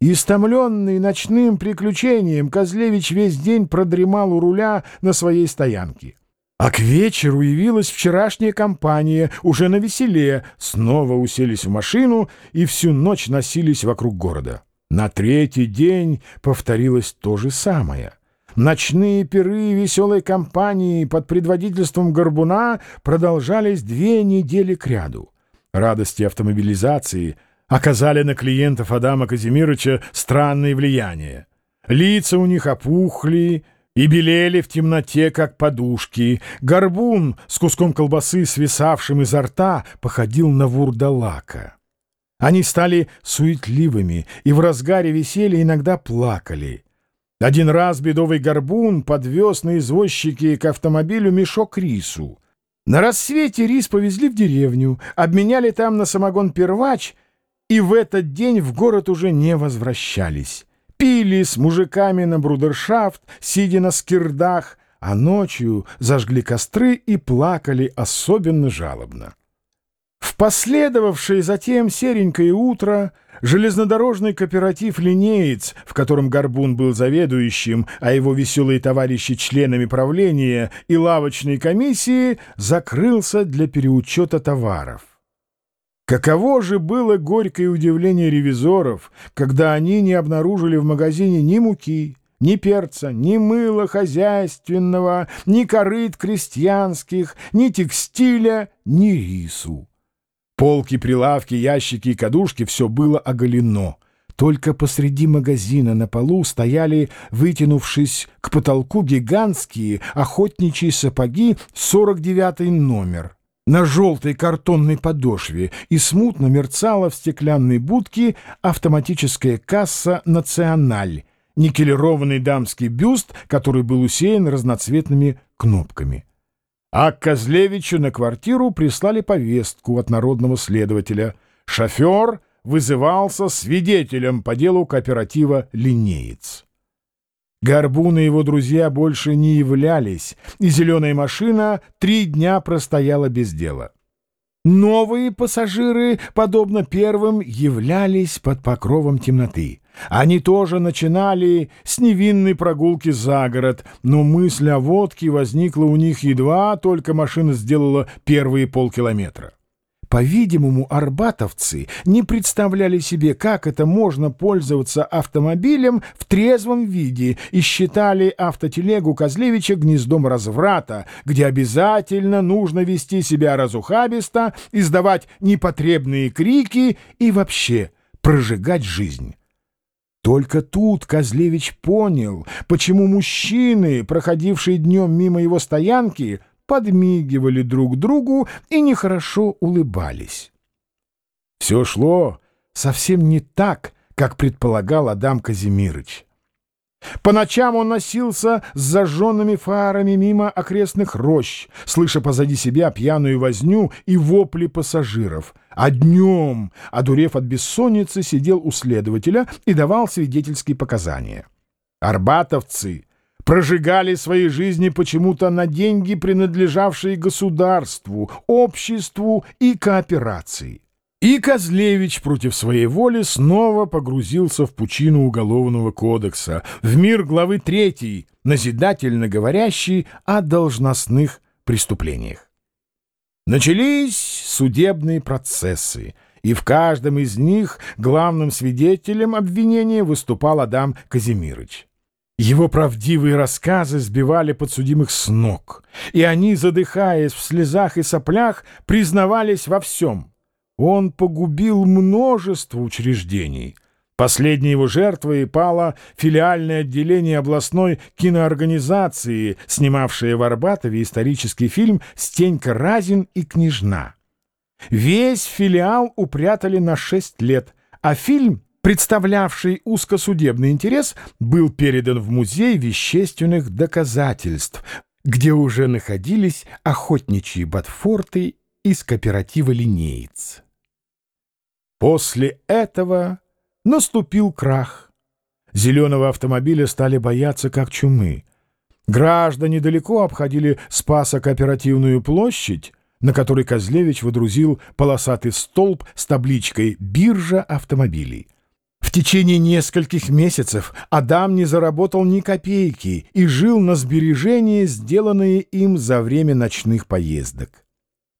Истомленный ночным приключением, Козлевич весь день продремал у руля на своей стоянке. А к вечеру явилась вчерашняя компания, уже на веселе, снова уселись в машину и всю ночь носились вокруг города. На третий день повторилось то же самое. Ночные пиры веселой компании под предводительством Горбуна продолжались две недели кряду. Радости автомобилизации — оказали на клиентов Адама Казимировича странное влияние. Лица у них опухли и белели в темноте, как подушки. Горбун с куском колбасы, свисавшим изо рта, походил на вурдалака. Они стали суетливыми и в разгаре веселья иногда плакали. Один раз бедовый горбун подвез на извозчике к автомобилю мешок рису. На рассвете рис повезли в деревню, обменяли там на самогон первач — и в этот день в город уже не возвращались. Пили с мужиками на брудершафт, сидя на скирдах, а ночью зажгли костры и плакали особенно жалобно. В последовавшее затем серенькое утро железнодорожный кооператив «Линеец», в котором Горбун был заведующим, а его веселые товарищи членами правления и лавочной комиссии, закрылся для переучета товаров. Каково же было горькое удивление ревизоров, когда они не обнаружили в магазине ни муки, ни перца, ни мыла хозяйственного, ни корыт крестьянских, ни текстиля, ни рису. Полки, прилавки, ящики и кадушки — все было оголено. Только посреди магазина на полу стояли, вытянувшись к потолку, гигантские охотничьи сапоги 49 номер — на желтой картонной подошве и смутно мерцала в стеклянной будке автоматическая касса «Националь», никелированный дамский бюст, который был усеян разноцветными кнопками. А к Козлевичу на квартиру прислали повестку от народного следователя. Шофер вызывался свидетелем по делу кооператива «Линеец». Горбун и его друзья больше не являлись, и зеленая машина три дня простояла без дела. Новые пассажиры, подобно первым, являлись под покровом темноты. Они тоже начинали с невинной прогулки за город, но мысль о водке возникла у них едва только машина сделала первые полкилометра. По-видимому, арбатовцы не представляли себе, как это можно пользоваться автомобилем в трезвом виде и считали автотелегу Козлевича гнездом разврата, где обязательно нужно вести себя разухабисто, издавать непотребные крики и вообще прожигать жизнь. Только тут Козлевич понял, почему мужчины, проходившие днем мимо его стоянки, подмигивали друг другу и нехорошо улыбались. Все шло совсем не так, как предполагал Адам Казимирыч. По ночам он носился с зажженными фарами мимо окрестных рощ, слыша позади себя пьяную возню и вопли пассажиров, а днем, одурев от бессонницы, сидел у следователя и давал свидетельские показания. Арбатовцы прожигали свои жизни почему-то на деньги, принадлежавшие государству, обществу и кооперации. И Козлевич против своей воли снова погрузился в пучину Уголовного кодекса, в мир главы 3, назидательно говорящий о должностных преступлениях. Начались судебные процессы, и в каждом из них главным свидетелем обвинения выступал Адам Казимирович. Его правдивые рассказы сбивали подсудимых с ног, и они, задыхаясь в слезах и соплях, признавались во всем. Он погубил множество учреждений. Последней его жертвой пало филиальное отделение областной киноорганизации, снимавшее в Арбатове исторический фильм «Стенька Разин и княжна». Весь филиал упрятали на шесть лет, а фильм — представлявший узкосудебный интерес, был передан в Музей вещественных доказательств, где уже находились охотничьи ботфорты из кооператива «Линеец». После этого наступил крах. Зеленого автомобиля стали бояться как чумы. Граждане далеко обходили Спасо-кооперативную площадь, на которой Козлевич водрузил полосатый столб с табличкой «Биржа автомобилей». В течение нескольких месяцев Адам не заработал ни копейки и жил на сбережения, сделанные им за время ночных поездок.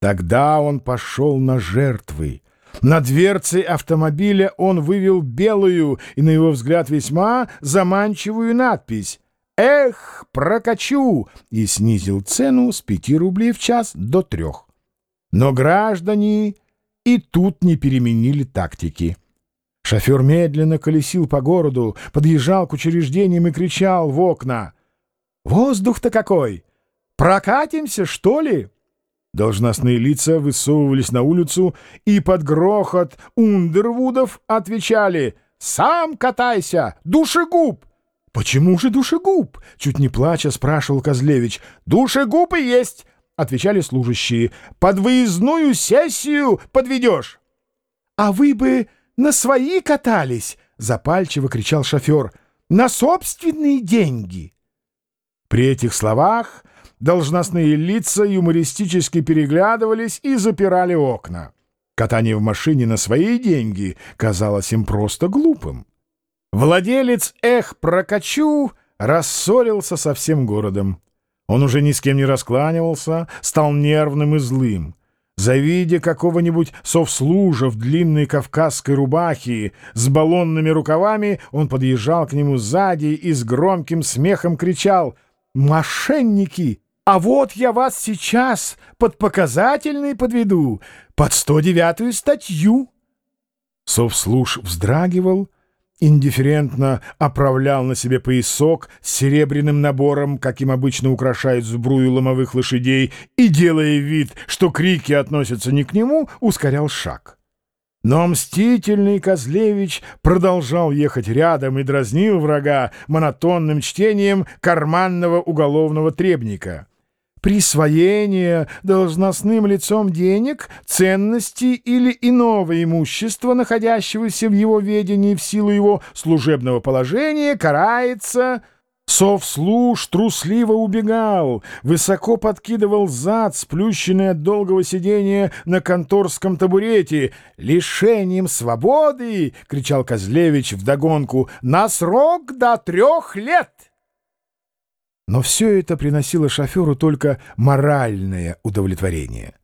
Тогда он пошел на жертвы. На дверце автомобиля он вывел белую и, на его взгляд, весьма заманчивую надпись «Эх, прокачу!» и снизил цену с пяти рублей в час до трех. Но граждане и тут не переменили тактики. Шофер медленно колесил по городу, подъезжал к учреждениям и кричал в окна. «Воздух-то какой! Прокатимся, что ли?» Должностные лица высовывались на улицу и под грохот Ундервудов отвечали «Сам катайся, душегуб!» «Почему же душегуб?» — чуть не плача спрашивал Козлевич. «Душегуб и есть!» — отвечали служащие. «Под выездную сессию подведешь!» «А вы бы на свои катались!» — запальчиво кричал шофер. «На собственные деньги!» При этих словах должностные лица юмористически переглядывались и запирали окна. Катание в машине на свои деньги казалось им просто глупым. Владелец «Эх, прокачу» рассорился со всем городом. Он уже ни с кем не раскланивался, стал нервным и злым. Завидя какого-нибудь совслужа в длинной кавказской рубахе с баллонными рукавами, он подъезжал к нему сзади и с громким смехом кричал «Мошенники! А вот я вас сейчас под показательный подведу, под 109-ю статью!» Совслуж вздрагивал, индифферентно оправлял на себе поясок с серебряным набором, каким обычно украшают сбрую ломовых лошадей, и, делая вид, что крики относятся не к нему, ускорял шаг. Но мстительный Козлевич продолжал ехать рядом и дразнил врага монотонным чтением карманного уголовного требника — присвоение должностным лицом денег, ценностей или иного имущества, находящегося в его ведении в силу его служебного положения, карается... Совслуж трусливо убегал, высоко подкидывал зад, сплющенный от долгого сидения на конторском табурете. «Лишением свободы!» — кричал Козлевич вдогонку. «На срок до трех лет!» Но все это приносило шоферу только моральное удовлетворение.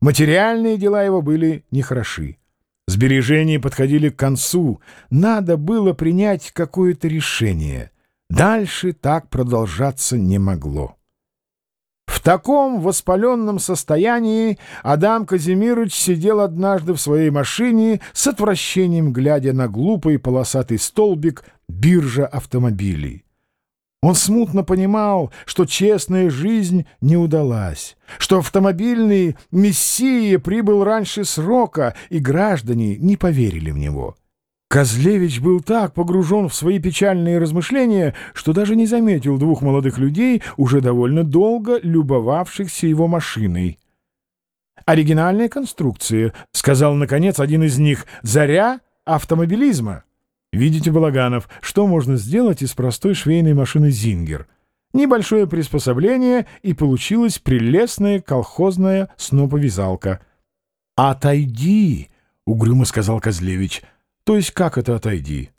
Материальные дела его были нехороши. Сбережения подходили к концу. Надо было принять какое-то решение. Дальше так продолжаться не могло. В таком воспаленном состоянии Адам Казимирович сидел однажды в своей машине с отвращением, глядя на глупый полосатый столбик биржа автомобилей. Он смутно понимал, что честная жизнь не удалась, что автомобильный мессия прибыл раньше срока, и граждане не поверили в него. Козлевич был так погружен в свои печальные размышления, что даже не заметил двух молодых людей, уже довольно долго любовавшихся его машиной. «Оригинальная конструкция», — сказал, наконец, один из них, — «заря автомобилизма». Видите, Балаганов, что можно сделать из простой швейной машины «Зингер»? Небольшое приспособление, и получилась прелестная колхозная сноповязалка. «Отойди!» — угрюмо сказал Козлевич. «То есть как это отойди?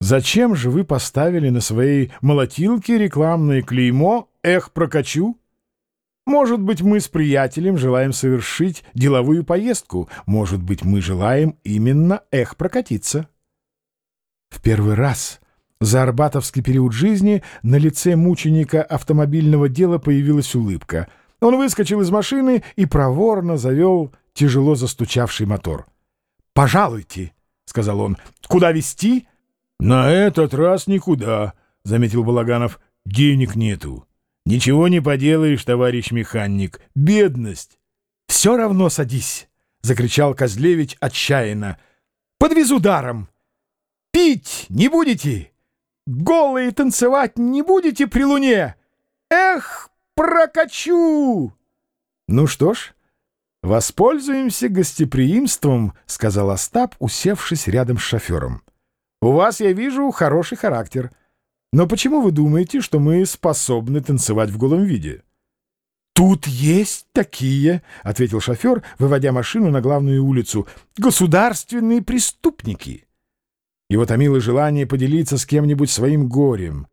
Зачем же вы поставили на своей молотилке рекламное клеймо «Эх, прокачу»?» Может быть, мы с приятелем желаем совершить деловую поездку. Может быть, мы желаем именно «Эх, прокатиться». В первый раз за арбатовский период жизни на лице мученика автомобильного дела появилась улыбка. Он выскочил из машины и проворно завел тяжело застучавший мотор. «Пожалуйте», — сказал он, — «куда везти?» «На этот раз никуда», — заметил Балаганов. «Денег нету. Ничего не поделаешь, товарищ механик. Бедность». «Все равно садись», — закричал Козлевич отчаянно. «Подвезу даром». Пить не будете? Голые танцевать не будете при луне? Эх, прокачу!» «Ну что ж, воспользуемся гостеприимством», — сказал Остап, усевшись рядом с шофером. «У вас, я вижу, хороший характер. Но почему вы думаете, что мы способны танцевать в голом виде?» «Тут есть такие», — ответил шофер, выводя машину на главную улицу, — «государственные преступники». Его томило желание поделиться с кем-нибудь своим горем.